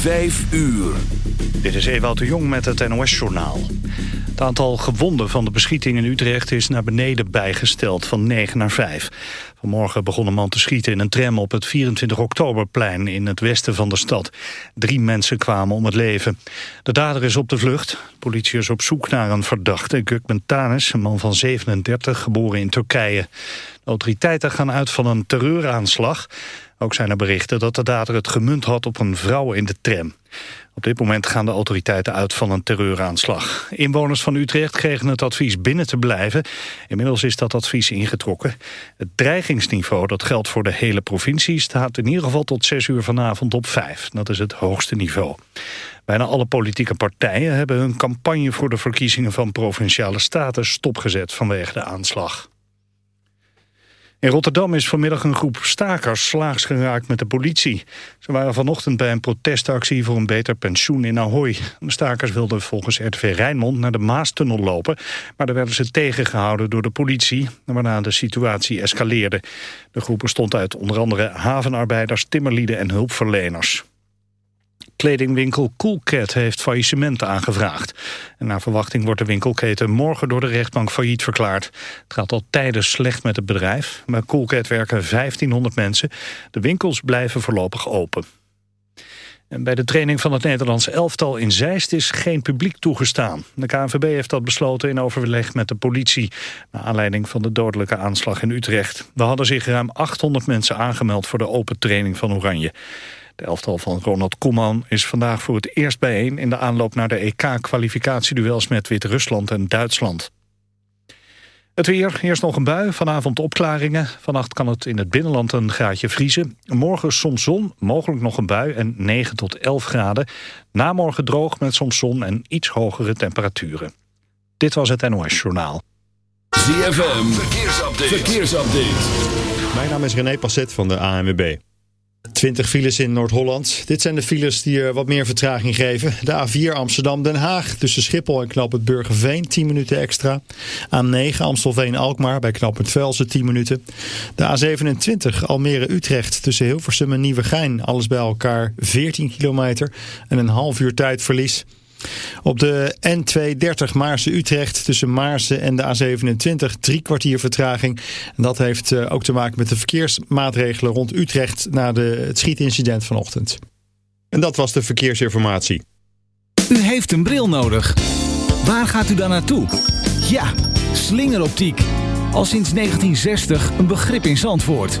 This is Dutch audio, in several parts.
Vijf uur. Dit is Ewout de Jong met het NOS-journaal. Het aantal gewonden van de beschieting in Utrecht is naar beneden bijgesteld van 9 naar 5. Vanmorgen begon een man te schieten in een tram op het 24 oktoberplein in het westen van de stad. Drie mensen kwamen om het leven. De dader is op de vlucht. De politie is op zoek naar een verdachte, Gökmen Tanis, een man van 37, geboren in Turkije. De autoriteiten gaan uit van een terreuraanslag. Ook zijn er berichten dat de dader het gemunt had op een vrouw in de tram. Op dit moment gaan de autoriteiten uit van een terreuraanslag. Inwoners van Utrecht kregen het advies binnen te blijven. Inmiddels is dat advies ingetrokken. Het dreigingsniveau, dat geldt voor de hele provincie... staat in ieder geval tot 6 uur vanavond op 5. Dat is het hoogste niveau. Bijna alle politieke partijen hebben hun campagne... voor de verkiezingen van Provinciale Staten stopgezet vanwege de aanslag. In Rotterdam is vanmiddag een groep stakers slaags geraakt met de politie. Ze waren vanochtend bij een protestactie voor een beter pensioen in Ahoy. De stakers wilden volgens RTV Rijnmond naar de Maastunnel lopen... maar daar werden ze tegengehouden door de politie... waarna de situatie escaleerde. De groep bestond uit onder andere havenarbeiders, timmerlieden en hulpverleners. Kledingwinkel Coolcat heeft faillissement aangevraagd. En naar verwachting wordt de winkelketen morgen door de rechtbank failliet verklaard. Het gaat al tijden slecht met het bedrijf. Bij Coolcat werken 1500 mensen. De winkels blijven voorlopig open. En bij de training van het Nederlands elftal in Zeist is geen publiek toegestaan. De KNVB heeft dat besloten in overleg met de politie... naar aanleiding van de dodelijke aanslag in Utrecht. Er hadden zich ruim 800 mensen aangemeld voor de open training van Oranje. De elftal van Ronald Koeman is vandaag voor het eerst bijeen... in de aanloop naar de EK-kwalificatieduels met Wit-Rusland en Duitsland. Het weer, eerst nog een bui, vanavond opklaringen. Vannacht kan het in het binnenland een graadje vriezen. Morgen soms zon, mogelijk nog een bui en 9 tot 11 graden. Namorgen droog met soms zon en iets hogere temperaturen. Dit was het NOS Journaal. ZFM, verkeersupdate. verkeersupdate. Mijn naam is René Passet van de ANWB. 20 files in Noord-Holland. Dit zijn de files die er wat meer vertraging geven. De A4 Amsterdam-Den Haag tussen Schiphol en Knap het Burgerveen 10 minuten extra. A9 Amstelveen-Alkmaar bij Knap het Velsen 10 minuten. De A27 Almere-Utrecht tussen Hilversum en Nieuwegein. Alles bij elkaar 14 kilometer en een half uur tijdverlies. Op de N230 Maarse-Utrecht tussen Maarsen en de A27 drie kwartier vertraging. Dat heeft eh, ook te maken met de verkeersmaatregelen rond Utrecht na de, het schietincident vanochtend. En dat was de verkeersinformatie. U heeft een bril nodig. Waar gaat u dan naartoe? Ja, slingeroptiek. Al sinds 1960 een begrip in Zandvoort.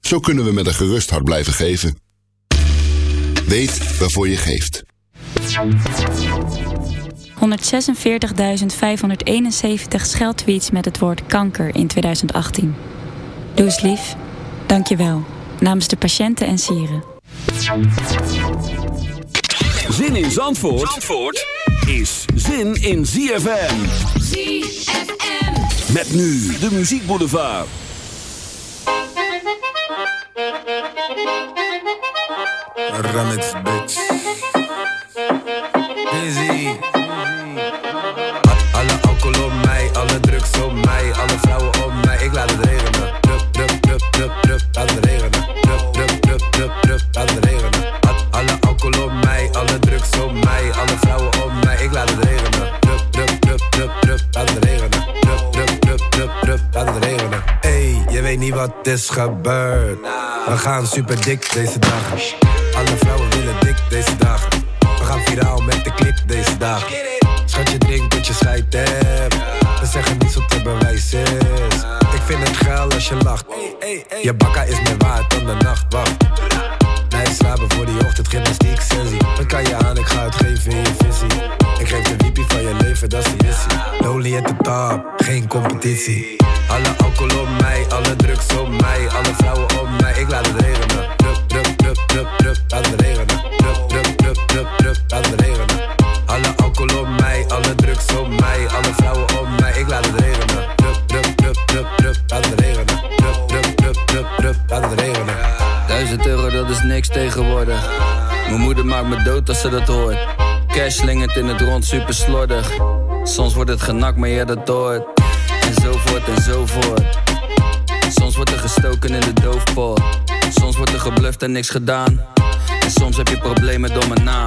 Zo kunnen we met een gerust hart blijven geven. Weet waarvoor je geeft. 146.571 scheldtweets met het woord kanker in 2018. Doe eens lief. Dank je wel. Namens de patiënten en sieren. Zin in Zandvoort, Zandvoort? is zin in ZFM. ZFM. Met nu de muziekboulevard. Ramets, bitch. Busy. Alle alcohol op mij, alle drugs op mij, alle vrouwen op mij. Ik laat het regenen. Drup, drup, drup, drup, drup, laat het regenen. Drup, drup, drup, drup, drup, laat het regenen. Alle alcohol op mij, alle drugs op mij, alle vrouwen op mij. Ik laat het regenen. Drup, drup, drup, drup, drup, laat het regenen. Drup, drup, drup, drup, drup, laat het regenen. Hey, je weet niet wat is gebeurd. We gaan super dik deze dagen. Alle vrouwen willen dik deze dagen. We gaan viraal met de clip deze dagen. Schat je drinkt dat je scheid hebt. We zeggen niets wat te bewijs is. Ik vind het geil als je lacht. Je bakka is meer waard dan de nacht. Wacht. Nee, slapen voor die ochtend, gymnastiek, sensie. Wat kan je aan, ik ga het geven in je visie. Ik geef de wiepie van je leven, dat is de missie. Lonely at the top, geen competitie. Alle alcohol op mij, alle drugs op mij, alle vrouwen op mij. Ik laat het regenen. Drup, drup, drup, drup, drup, laat het regenen. Drup, drup, drup, drup, drup, laat het regenen. Alle alcohol op mij, alle drugs op mij, alle vrouwen op mij. Ik laat het regenen. Drup, drup, drup, drup, drup, laat het regenen. Drup, drup, drup, drup, drup, laat het regenen. Duizend euro, dat is niks tegenwoordig. Mijn moeder maakt me dood als ze dat hoort. Cash slingert in het rond, super slordig. Soms wordt het genakt, maar je dat en zo voort. Soms wordt er gestoken in de doofpot. Soms wordt er gebluft en niks gedaan. En soms heb je problemen door mijn naam.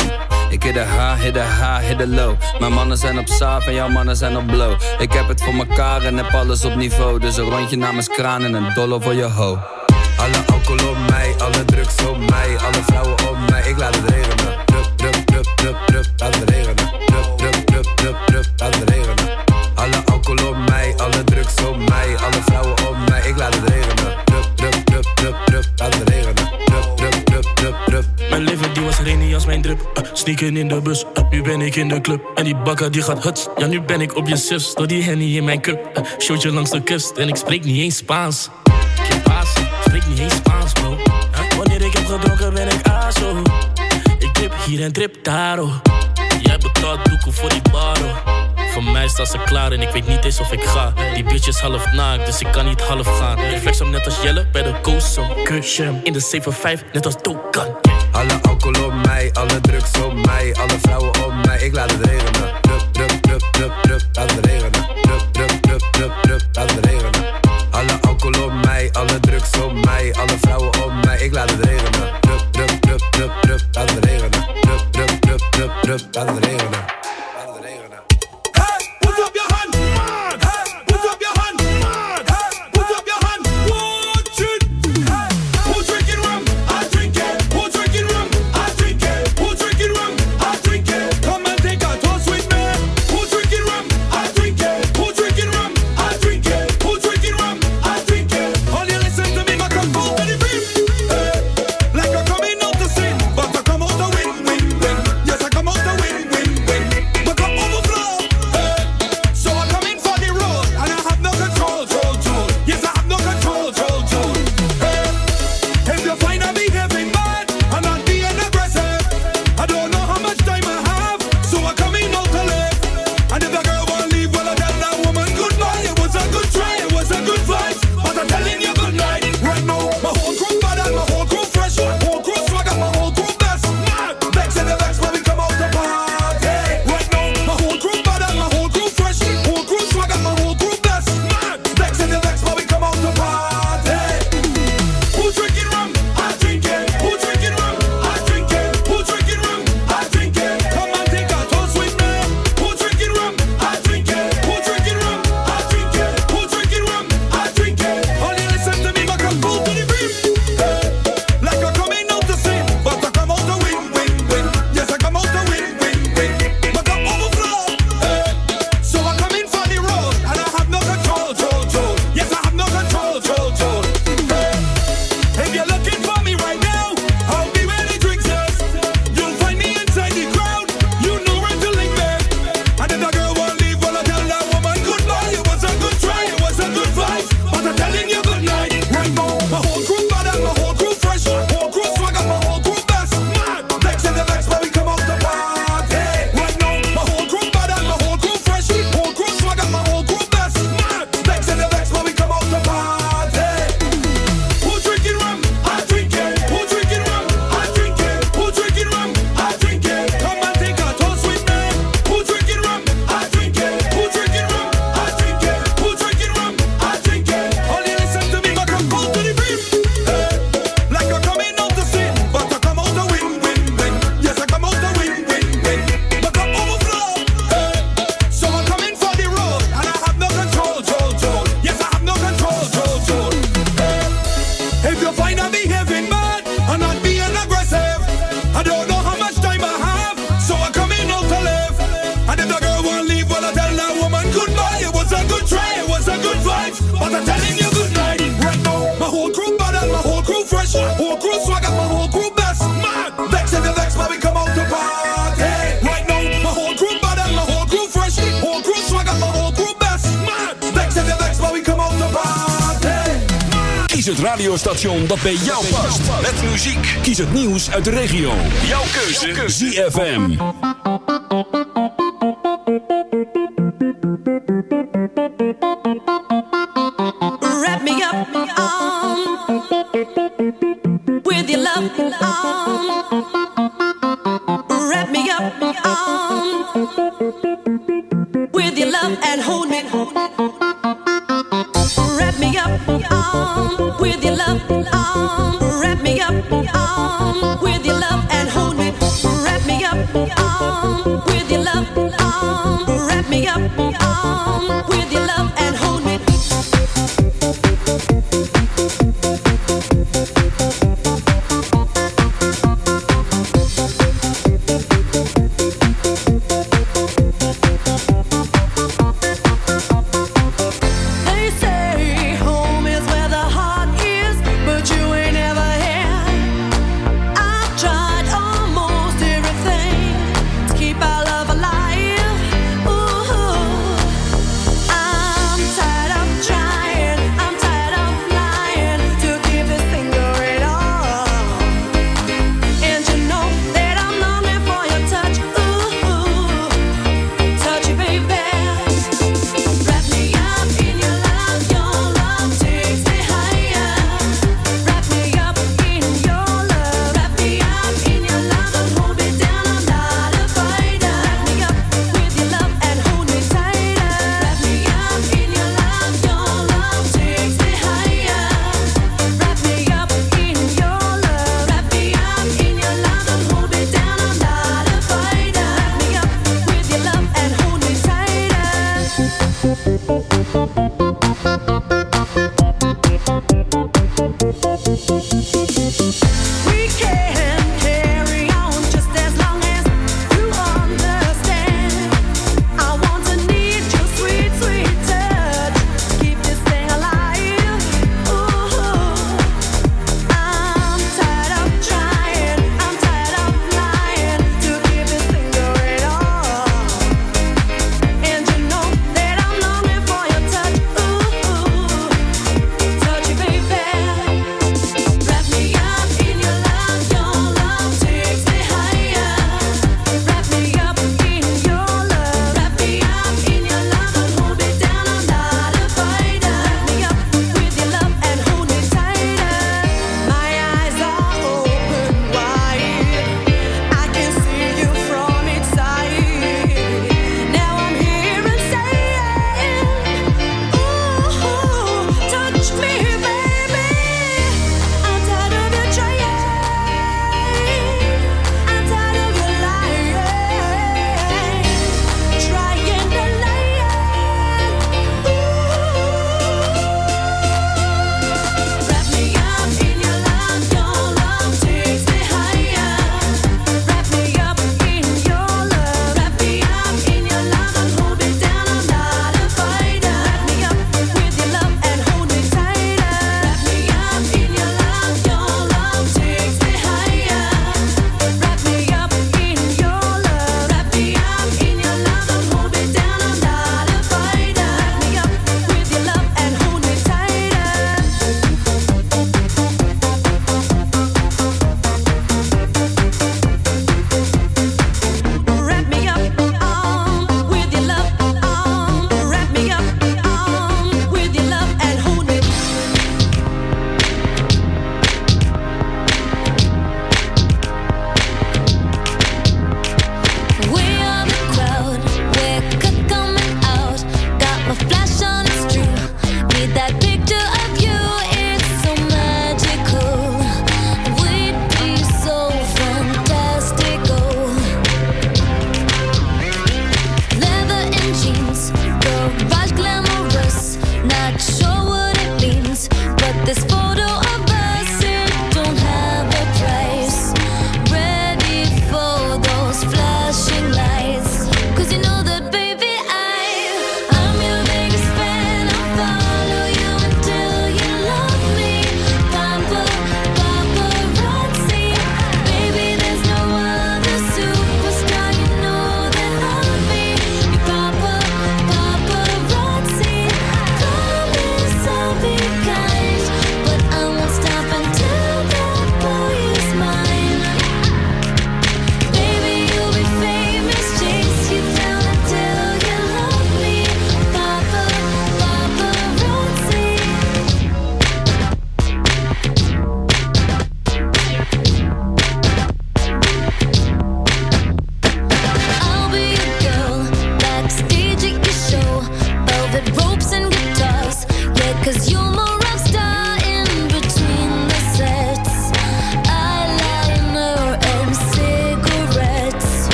Ik hit de H, hit de H, hit de low. Mijn mannen zijn op saaf en jouw mannen zijn op blow. Ik heb het voor mekaar en heb alles op niveau. Dus een rondje namens kraan en een dollar voor je ho. Alle alcohol op mij, alle drugs op mij, alle vrouwen op mij. Ik laat het regenen. Drup, drup, laat het regenen. Drup, drup, drup, drup, drup, het regenen. Alle alcohol op mij, alle drugs op mij, alle vrouwen op mij. Ik laat het regenen. Drup, drup, drup, drup, drup, laat het regenen. Drup, drup, drup. Mijn leven die was rainy als mijn drip. Uh, sneaken in de bus, uh, nu ben ik in de club. En die bakker die gaat huts. Ja, nu ben ik op je zus. Door die henny in mijn cup. Uh, showtje langs de kust en ik spreek niet eens Spaans. Que pasa? Spreek niet eens Spaans, hier en trip daar, oh. Jij betaalt doeken voor die bar, oh. Voor mij staan ze klaar en ik weet niet eens of ik ga. Die bitch is half naakt, dus ik kan niet half gaan. Ik flex hem net als Jelle bij de Coast Kusje hem in de 7-5, net als Dokan. Alle alcohol op mij, alle drugs op mij, alle vrouwen op mij. Ik laat het regenen. Drup, drup, drup, drup, drup, laat het regenen.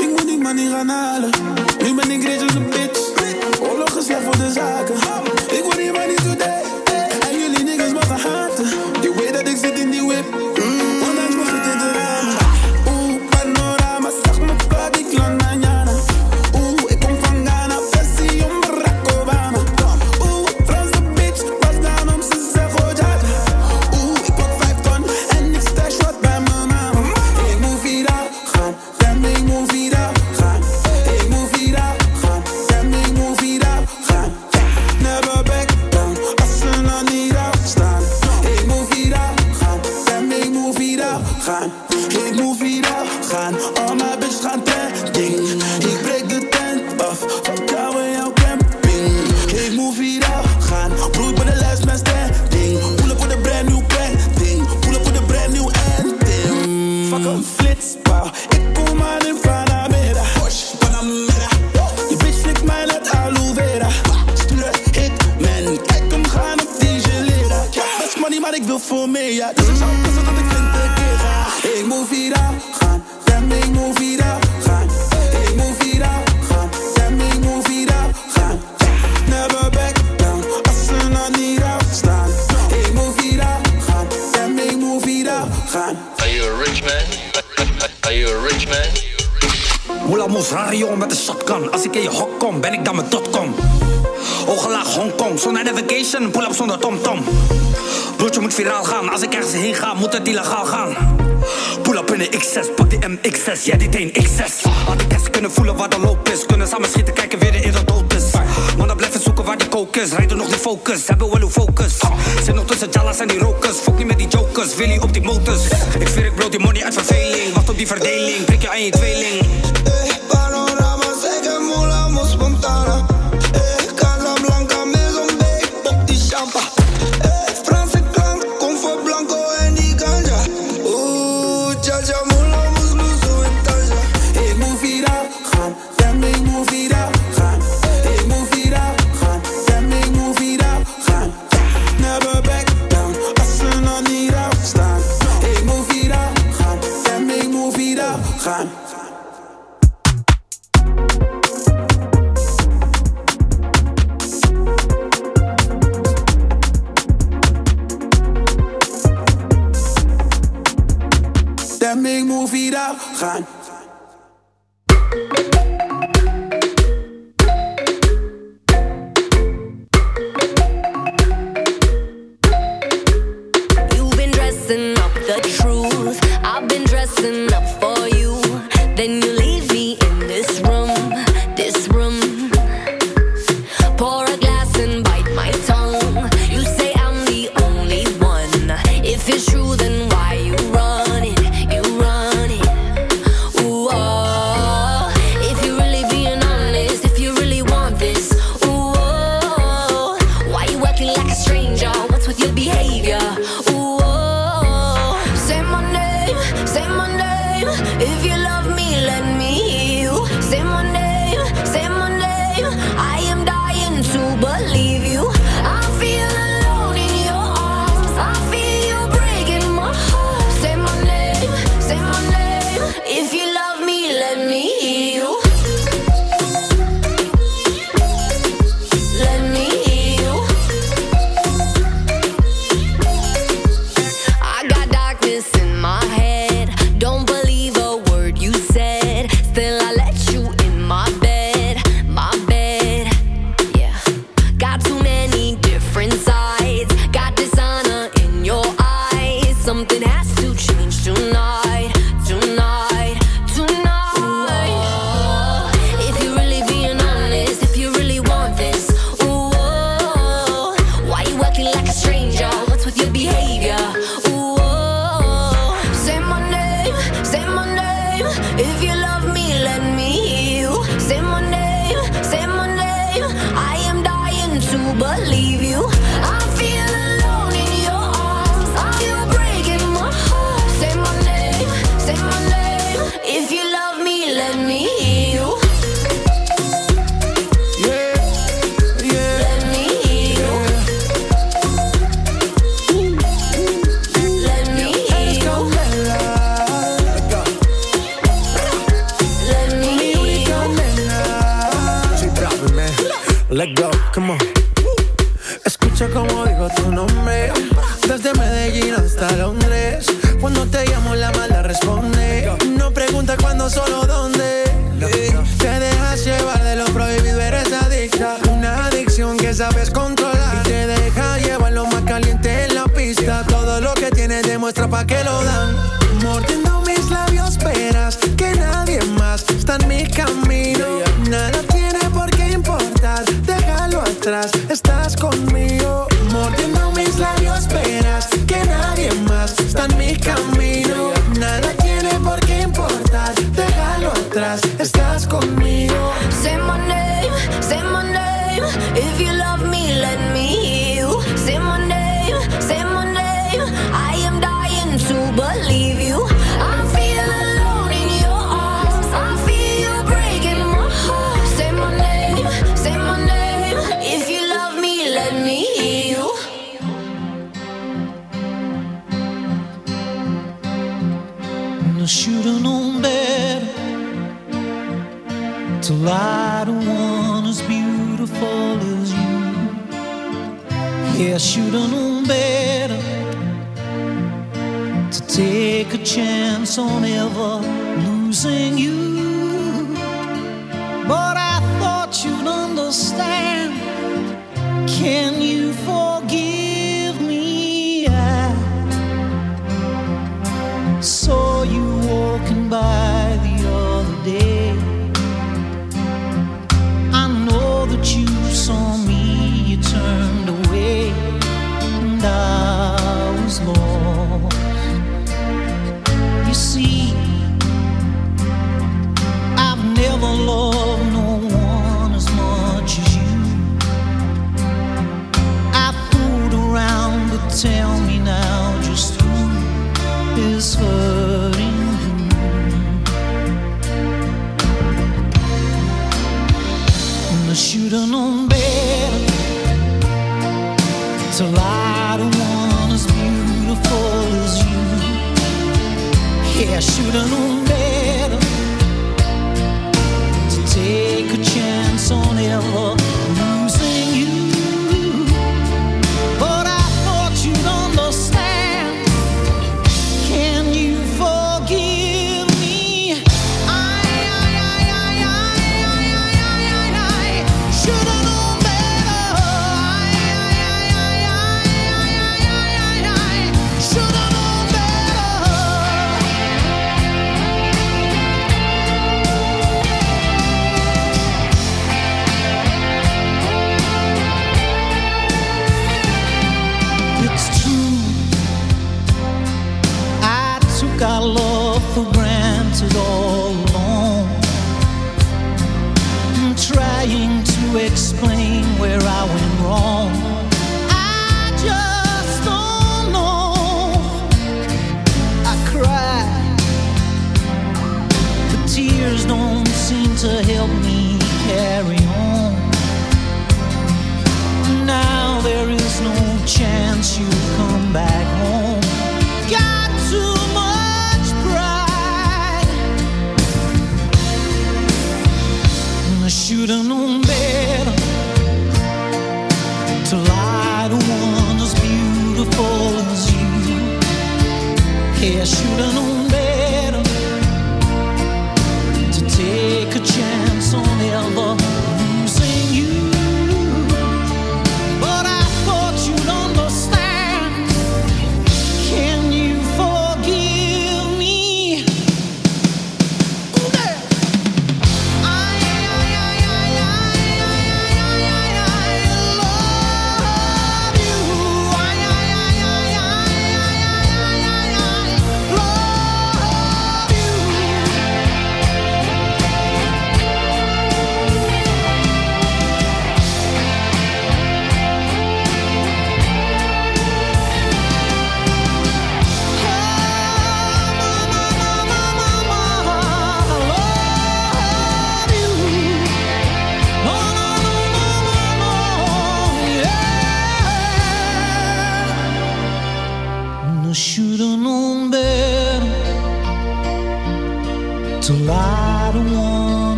Ik moet die niet gaan halen. Nu ben ik reeds als een bitch. Oorlog is slecht voor de zaken. focus. Zit nog tussen Jalas en die rokers. fuck niet met die jokers, wil je op die motors. Ik zweer, ik bloot die money uit verveling. Wacht op die verdeling, prik je aan je tweeling.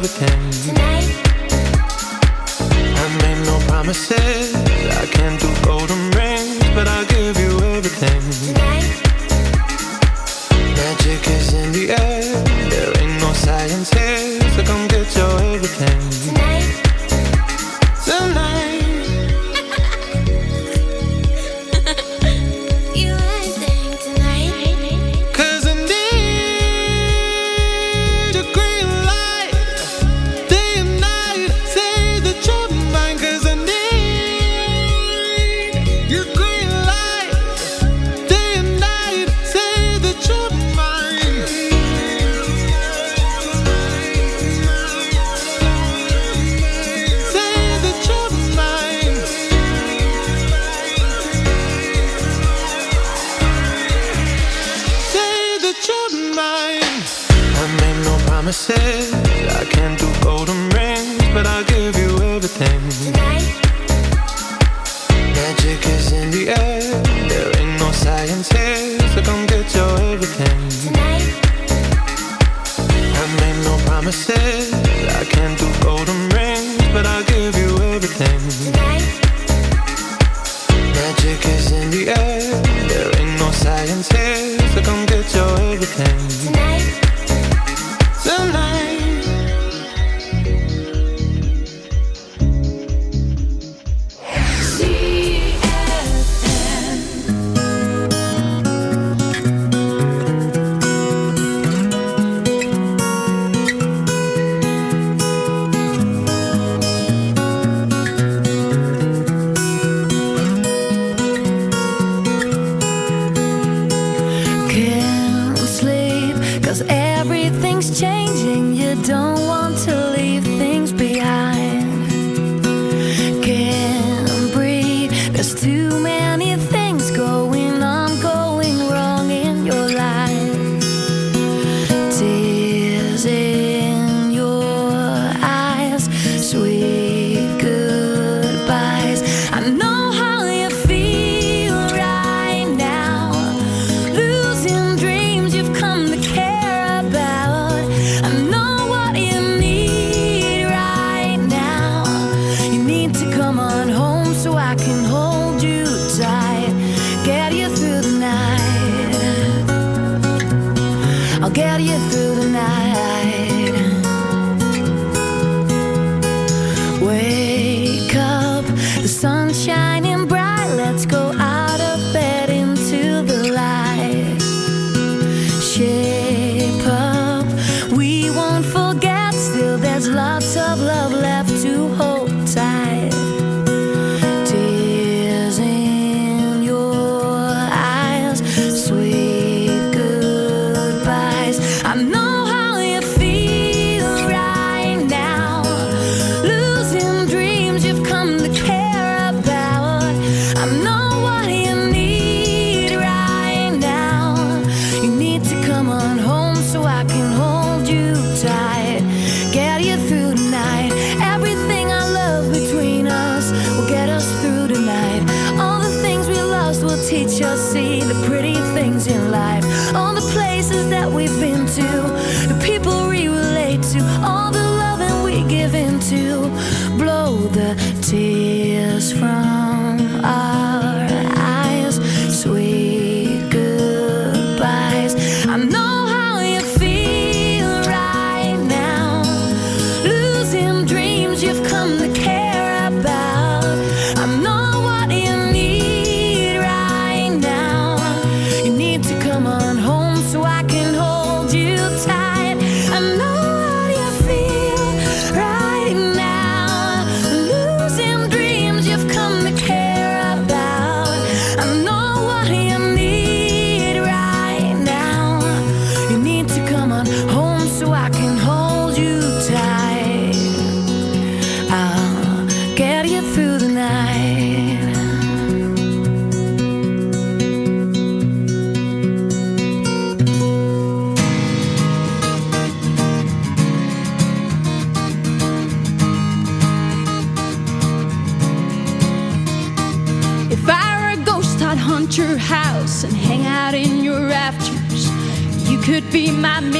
everything. Tonight. I made no promises. I can't do golden rings, but I'll give you everything.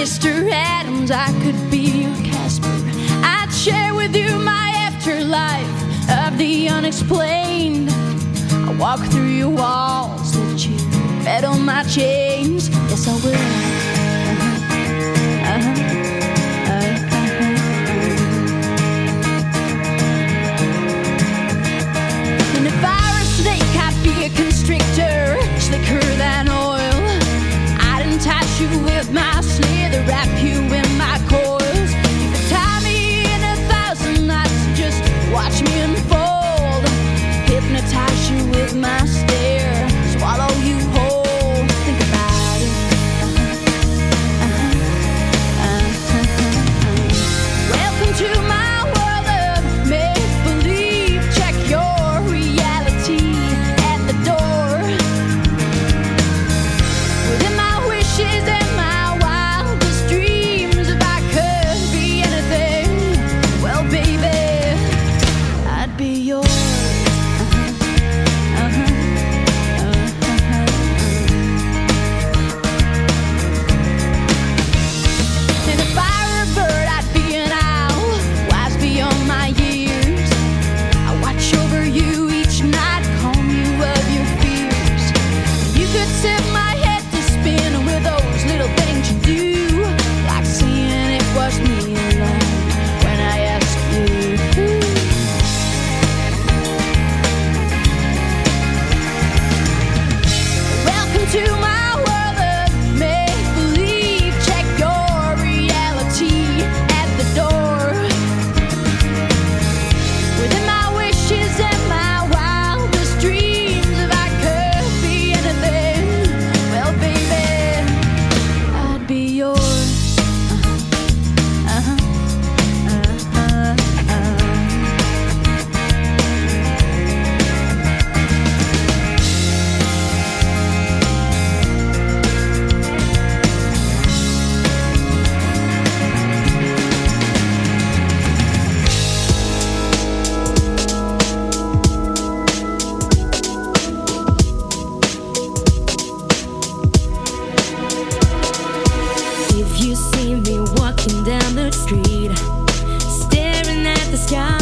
Mr. Adams, I could be your Casper. I'd share with you my afterlife of the unexplained. I walk through your walls that you fed on my chains. Yes, I will. Uh-huh. And if I were snake, I'd be a constrictor, slicker than oil. I'd entice you with my watch me unfold, hypnotize you with my stare. me walking down the street, staring at the sky.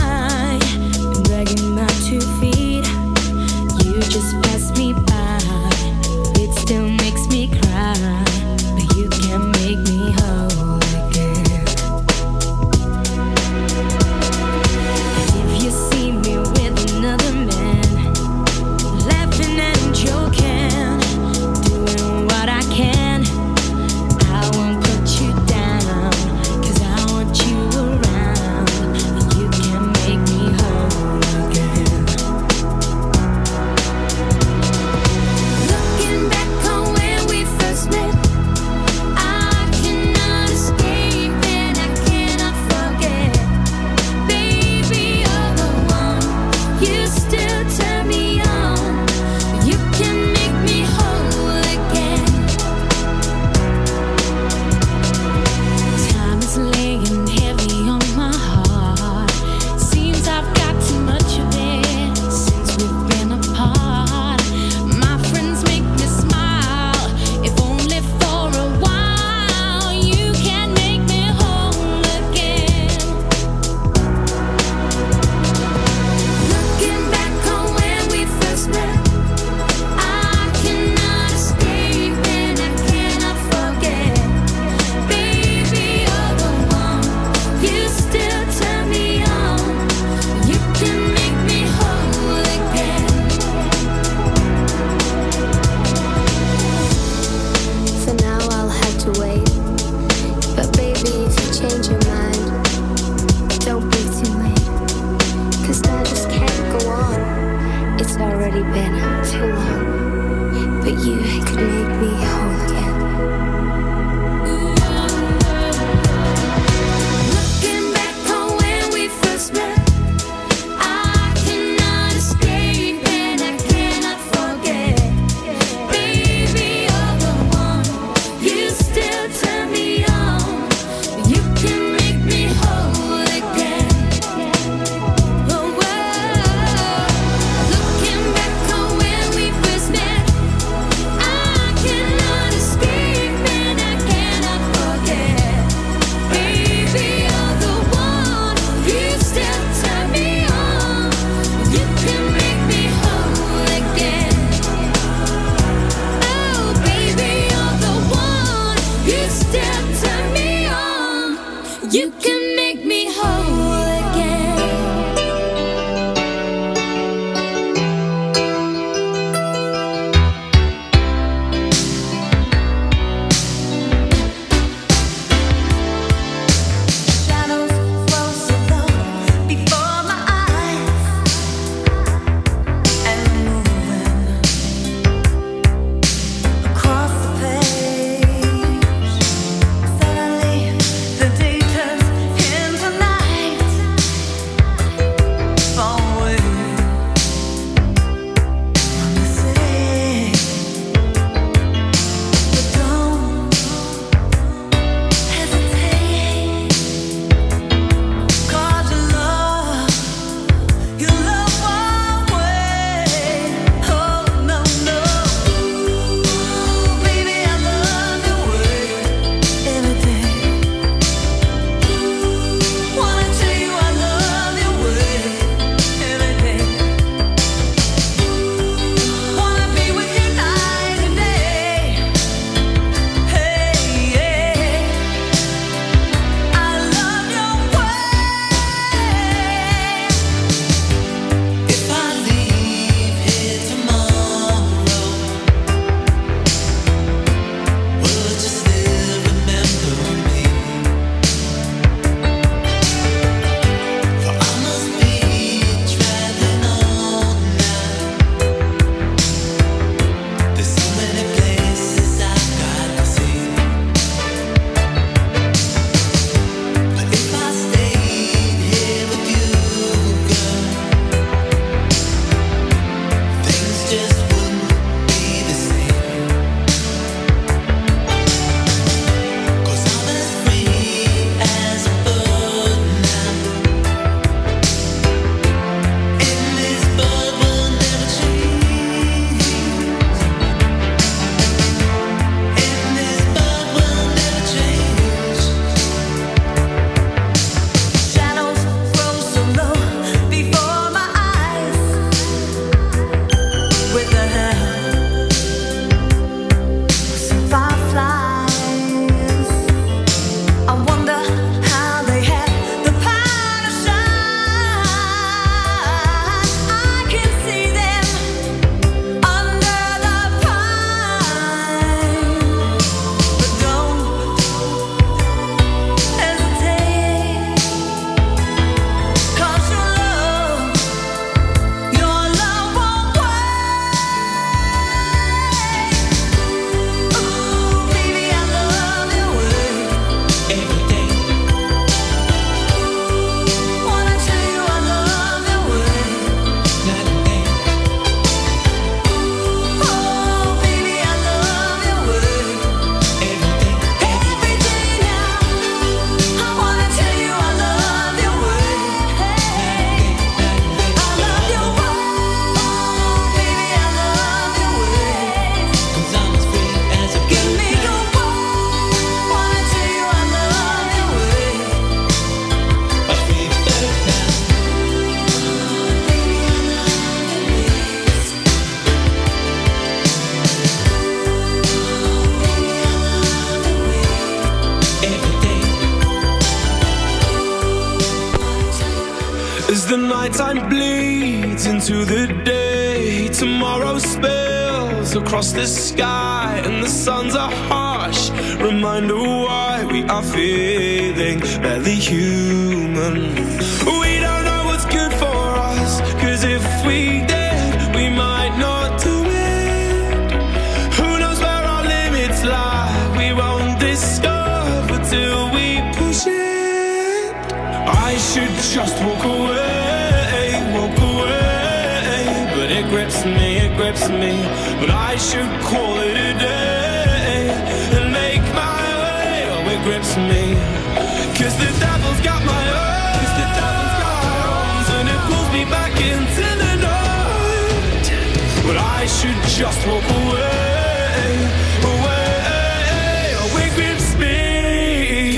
It's already been too long, but you could make me whole again.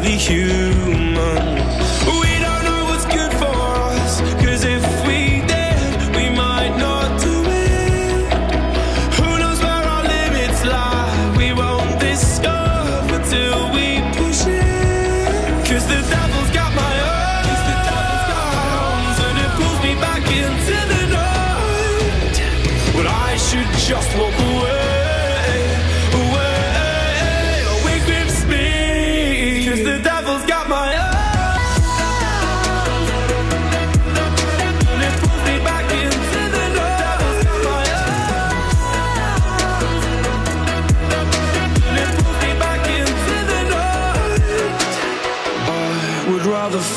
highly human.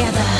together.